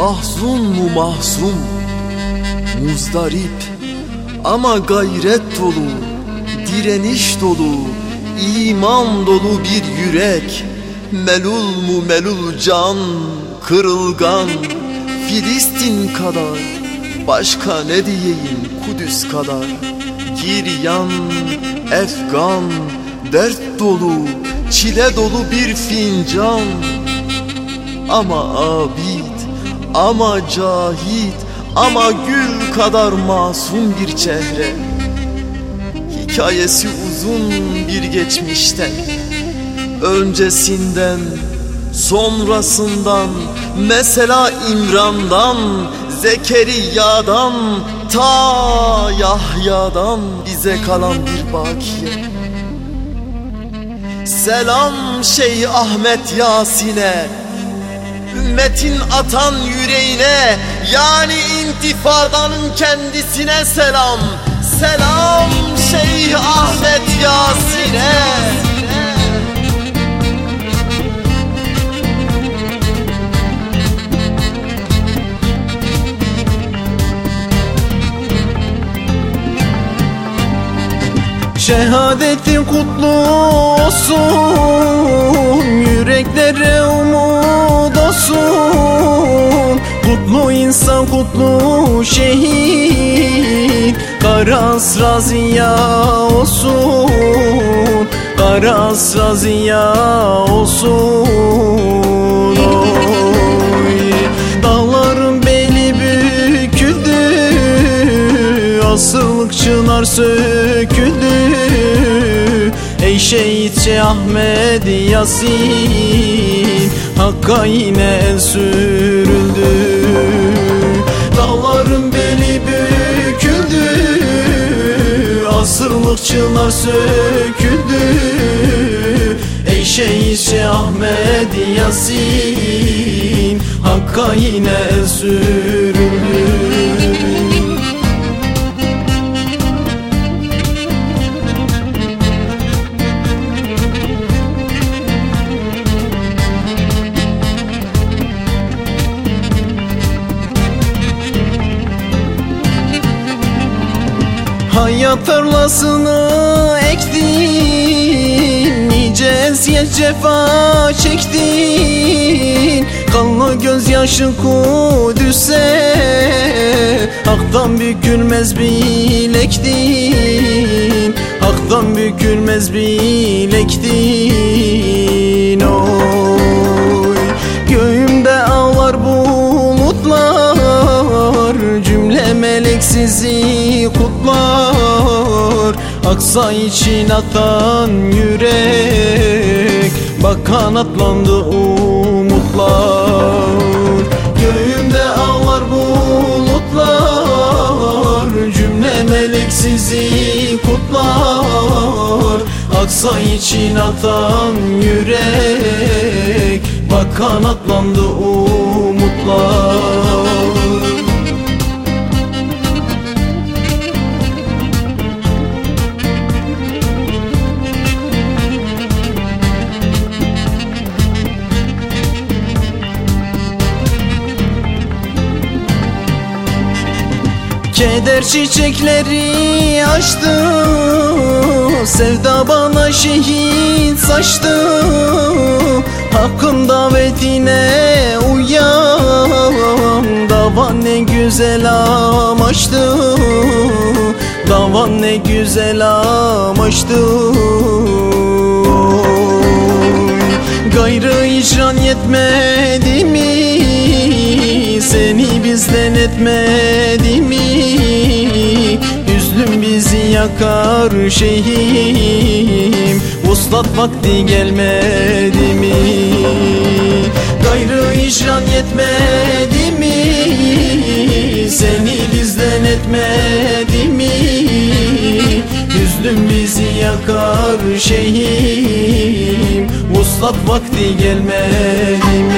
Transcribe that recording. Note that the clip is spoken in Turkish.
Mahzun mu mahzun? Muzdarip Ama gayret dolu Direniş dolu iman dolu bir yürek. Melul mu melul can Kırılgan Filistin kadar. Başka ne diyeyim Kudüs kadar? Giryan Efgan Dert dolu Çile dolu bir fincan. Ama abid Ama cahit Ama gül kadar masum bir çehre. Hikayesi uzun bir geçmişten Öncesinden Sonrasından Mesela İmran'dan Zekeriya'dan Ta Yahya'dan bize kalan bir bakiye. Selam Şeyh Ahmet Yasin'e Ümmetin atan yüreğine Yani intifadanın kendisine selam. Selam Şeyh Ahmet Yasin'e. Şehadetin kutlu olsun Yüreklere Kutlu insan kutlu şehit Karas razıya olsun Karas razıya olsun Oy. Dağların beli büküldü Asılık çınar söküldü Ey şehit Şeyh Ahmet Yasin Hakka yine sürüldü. Dağların beli büküldü Asırlık çınar söküldü. Ey şehit Şeyh Ahmet Yasin Hakka yine sürüldü Hayat tarlasını ektin Nice eziyet cefa çektin. Kanlı gözyaşı Kudüs'e Hak'tan bükülmez bilektin. Hak'tan bükülmez bilektin. Oy Göğümde ağlar bulutlar Cümle melek sizi kutlar Aksa için atan yürek Bak kanatlandı umutlar. Göğümde ağlar bulutlar Cümle melek sizi kutlar. Aksa için atan yürek Bak kanatlandı umutlar Keder çiçekleri açtı Sevda bana şehit saçtı. Hakkın davetine uyan Davan ne güzel amaçtı Davan ne güzel amaçtı Gayrı icran yetmedi mi? Seni bizden etmedi mi yakar şeyhim. Vuslat vakti gelmedi mi? Gayrı icran yetmedi mi? Seni bizden etmedi mi? Üzlüm bizi yakar şeyhim. Vuslat vakti gelmedi mi